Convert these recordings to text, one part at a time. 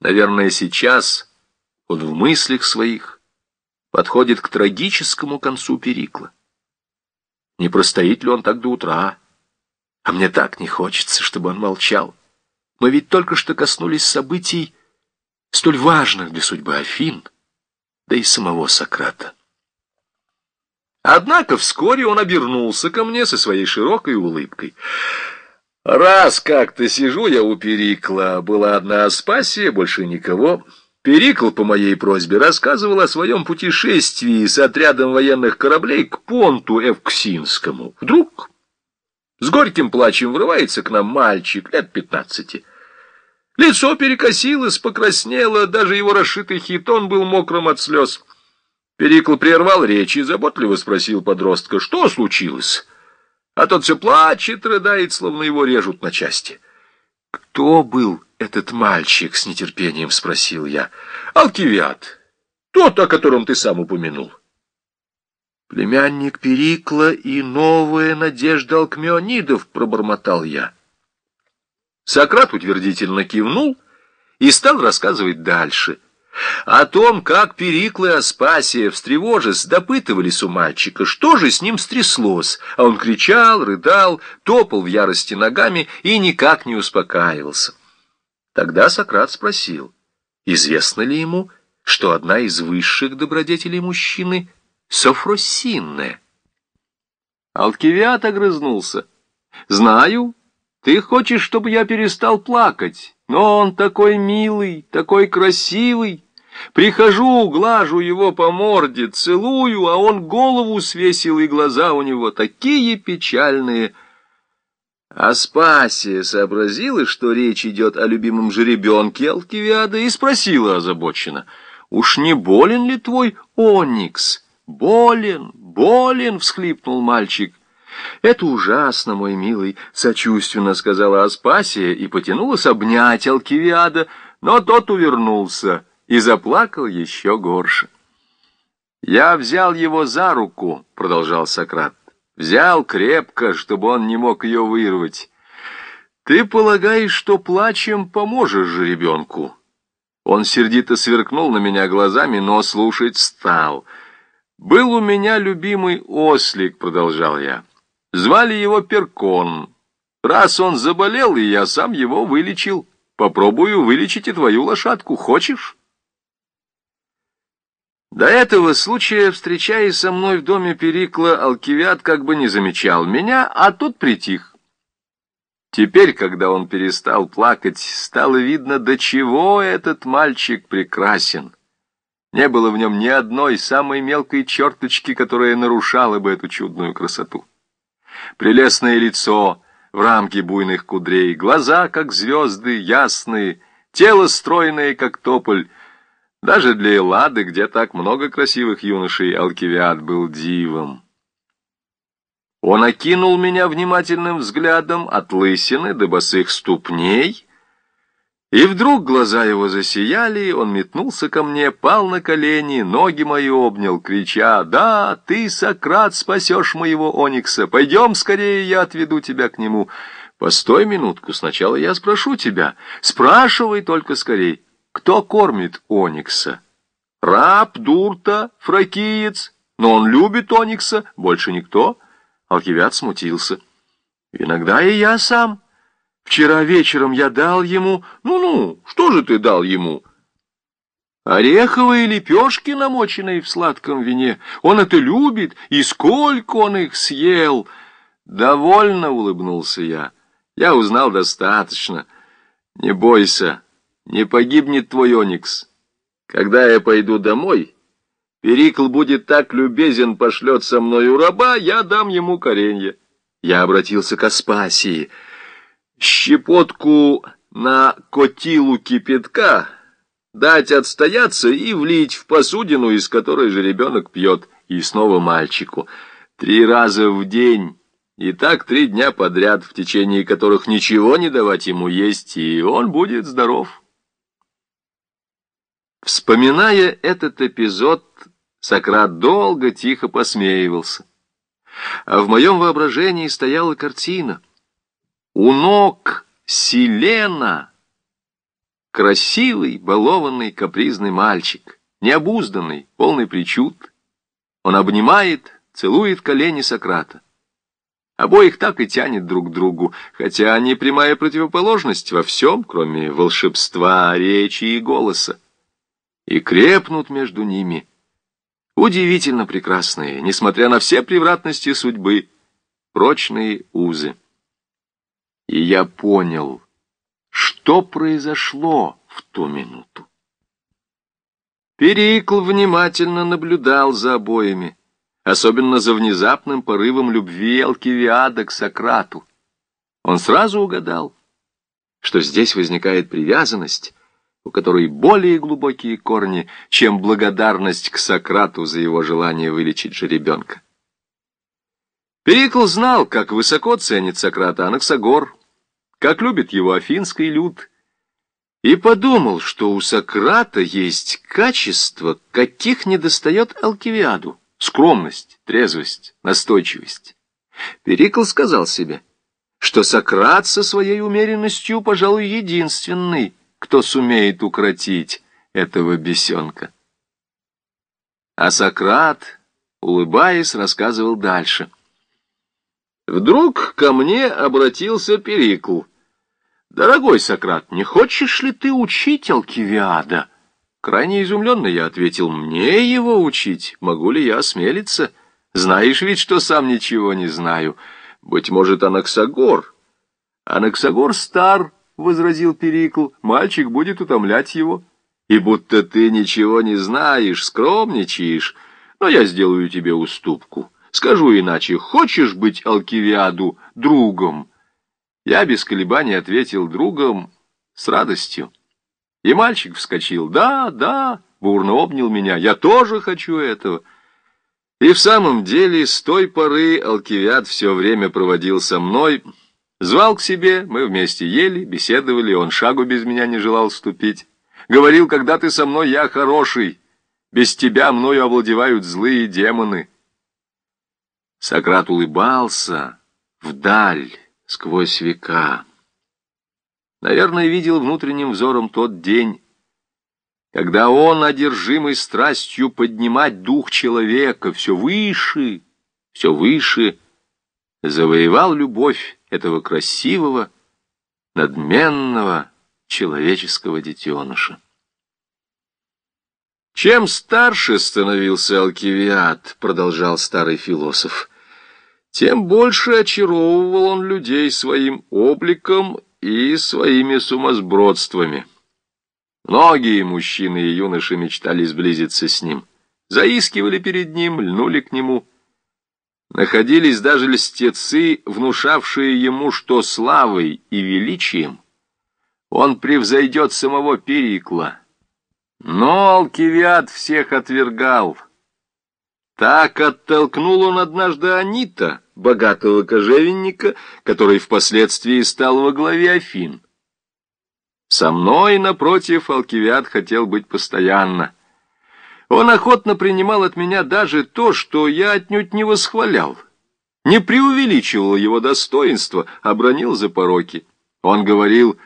Наверное, сейчас он в мыслях своих подходит к трагическому концу Перикла. Не простоит ли он так до утра? А мне так не хочется, чтобы он молчал. Мы ведь только что коснулись событий, столь важных для судьбы Афин, да и самого Сократа. Однако вскоре он обернулся ко мне со своей широкой улыбкой. Раз как-то сижу я у Перикла, была одна Аспасия, больше никого. Перикл по моей просьбе рассказывал о своем путешествии с отрядом военных кораблей к понту Эвксинскому. Вдруг с горьким плачем врывается к нам мальчик лет пятнадцати. Лицо перекосилось, покраснело, даже его расшитый хитон был мокрым от слез. Перикл прервал речь и заботливо спросил подростка, что случилось. А тот все плачет, рыдает, словно его режут на части. «Кто был этот мальчик?» — с нетерпением спросил я. «Алкивиад, тот, о котором ты сам упомянул». «Племянник Перикла и новая надежда Алкмеонидов», — пробормотал я. Сократ утвердительно кивнул и стал рассказывать дальше. О том, как Перикл и Аспасия, встревожись, допытывались у мальчика, что же с ним стряслось, а он кричал, рыдал, топал в ярости ногами и никак не успокаивался. Тогда Сократ спросил, известно ли ему, что одна из высших добродетелей мужчины — софросинная. Алкивиат огрызнулся. «Знаю, ты хочешь, чтобы я перестал плакать, но он такой милый, такой красивый. Прихожу, глажу его по морде, целую, а он голову свесил, и глаза у него такие печальные. Аспасия сообразила, что речь идет о любимом жеребенке Алкивиада, и спросила озабоченно, «Уж не болен ли твой Оникс?» «Болен, болен!» — всхлипнул мальчик. «Это ужасно, мой милый», — сочувственно сказала Аспасия и потянулась обнять Алкивиада, но тот увернулся и заплакал еще горше. «Я взял его за руку», — продолжал Сократ. «Взял крепко, чтобы он не мог ее вырвать. Ты полагаешь, что плачем поможешь же ребенку?» Он сердито сверкнул на меня глазами, но слушать стал. «Был у меня любимый ослик», — продолжал я. Звали его Перкон. Раз он заболел, и я сам его вылечил. Попробую вылечить и твою лошадку. Хочешь? До этого случая, встречаясь со мной в доме Перикла, Алкивиад как бы не замечал меня, а тут притих. Теперь, когда он перестал плакать, стало видно, до чего этот мальчик прекрасен. Не было в нем ни одной самой мелкой черточки, которая нарушала бы эту чудную красоту. Прелестное лицо в рамке буйных кудрей, глаза, как звезды, ясные, тело стройное, как тополь. Даже для Эллады, где так много красивых юношей, Алкивиад был дивом. Он окинул меня внимательным взглядом от лысины до босых ступней — и вдруг глаза его засияли, он метнулся ко мне, пал на колени, ноги мои обнял, крича, «Да, ты, Сократ, спасешь моего Оникса! Пойдем скорее, я отведу тебя к нему!» «Постой минутку, сначала я спрошу тебя. Спрашивай только скорей, кто кормит Оникса?» «Раб, дурта, фракиец, но он любит Оникса, больше никто». Алкивиад смутился. «Иногда и я сам». Вчера вечером я дал ему... Ну-ну, что же ты дал ему? Ореховые лепешки, намоченные в сладком вине. Он это любит, и сколько он их съел. Довольно улыбнулся я. Я узнал достаточно. Не бойся, не погибнет твой Оникс. Когда я пойду домой, Перикл будет так любезен, пошлет со мною раба, я дам ему коренье. Я обратился к Аспасии — щепотку на котилу кипятка, дать отстояться и влить в посудину, из которой же ребенок пьет, и снова мальчику. Три раза в день, и так три дня подряд, в течение которых ничего не давать ему есть, и он будет здоров. Вспоминая этот эпизод, Сократ долго тихо посмеивался. А в моем воображении стояла картина — у ног Селена Красивый, балованный, капризный мальчик, необузданный, полный причуд. Он обнимает, целует колени Сократа. Обоих так и тянет друг к другу, хотя они прямая противоположность во всем, кроме волшебства, речи и голоса. И крепнут между ними удивительно прекрасные, несмотря на все превратности судьбы, прочные узы. И я понял, что произошло в ту минуту. Перикл внимательно наблюдал за обоими особенно за внезапным порывом любви Алкивиада к Сократу. Он сразу угадал, что здесь возникает привязанность, у которой более глубокие корни, чем благодарность к Сократу за его желание вылечить жеребенка. Перикл знал, как высоко ценит Сократа Анаксагор, как любит его афинский люд, и подумал, что у Сократа есть качества, каких недостает Алкивиаду скромность, трезвость, настойчивость. Перикл сказал себе, что Сократ со своей умеренностью, пожалуй, единственный, кто сумеет укротить этого бесенка. А Сократ, улыбаясь, рассказывал дальше. Вдруг ко мне обратился Перикл. «Дорогой Сократ, не хочешь ли ты учить Алкивиада?» Крайне изумленный я ответил, мне его учить, могу ли я осмелиться? Знаешь ведь, что сам ничего не знаю. Быть может, Анаксагор. Анаксагор стар, — возразил Перикл, — мальчик будет утомлять его. И будто ты ничего не знаешь, скромничаешь, но я сделаю тебе уступку. Скажу иначе, хочешь быть Алкивиаду другом? Я без колебаний ответил другом с радостью. И мальчик вскочил. «Да, да!» — бурно обнял меня. «Я тоже хочу этого!» И в самом деле с той поры Алкивиад все время проводил со мной, звал к себе, мы вместе ели, беседовали, он шагу без меня не желал ступить. Говорил, когда ты со мной, я хороший, без тебя мною овладевают злые демоны. Сократ улыбался вдаль, сквозь века. Наверное, видел внутренним взором тот день, когда он, одержимый страстью поднимать дух человека все выше, все выше, завоевал любовь этого красивого, надменного человеческого детеныша. Чем старше становился Алкивиад, продолжал старый философ, тем больше очаровывал он людей своим обликом и своими сумасбродствами. Многие мужчины и юноши мечтали сблизиться с ним, заискивали перед ним, льнули к нему. Находились даже льстецы, внушавшие ему, что славой и величием он превзойдет самого Перикла. Но Алкивиад всех отвергал. Так оттолкнул он однажды Анита, богатого кожевенника, который впоследствии стал во главе Афин. Со мной, напротив, Алкивиад хотел быть постоянно. Он охотно принимал от меня даже то, что я отнюдь не восхвалял, не преувеличивал его достоинства, а бронил за пороки. Он говорил,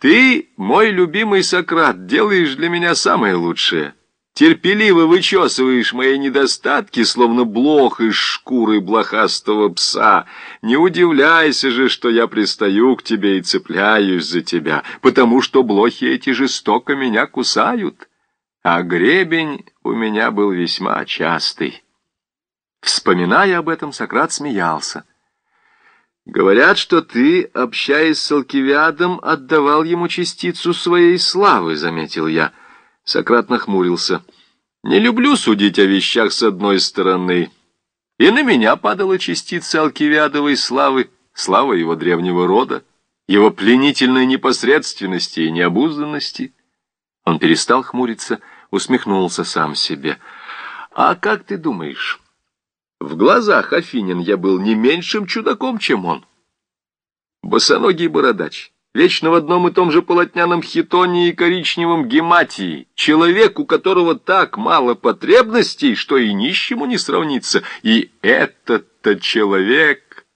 «Ты, мой любимый Сократ, делаешь для меня самое лучшее» терпеливо вычесываешь мои недостатки, словно блох из шкуры блохастого пса. Не удивляйся же, что я пристаю к тебе и цепляюсь за тебя, потому что блохи эти жестоко меня кусают. А гребень у меня был весьма частый. Вспоминая об этом, Сократ смеялся. «Говорят, что ты, общаясь с Алкивиадом, отдавал ему частицу своей славы», — заметил я. — Сократ нахмурился. «Не люблю судить о вещах с одной стороны. И на меня падала частица алкивиадовой славы, слава его древнего рода, его пленительной непосредственности и необузданности». Он перестал хмуриться, усмехнулся сам себе. «А как ты думаешь, в глазах Афинин я был не меньшим чудаком, чем он?» Босоногий бородач вечно в одном и том же полотняном хитоне и коричневом гематии, человек, у которого так мало потребностей, что и нищему не сравнится, и этот-то человек,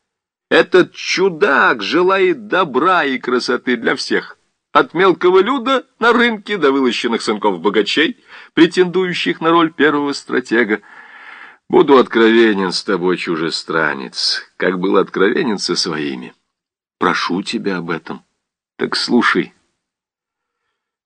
этот чудак желает добра и красоты для всех, от мелкого люда на рынке до вылощенных сынков богачей, претендующих на роль первого стратега. Буду откровенен с тобой, чужестранец, как был откровенен со своими. Прошу тебя об этом. Так слушай,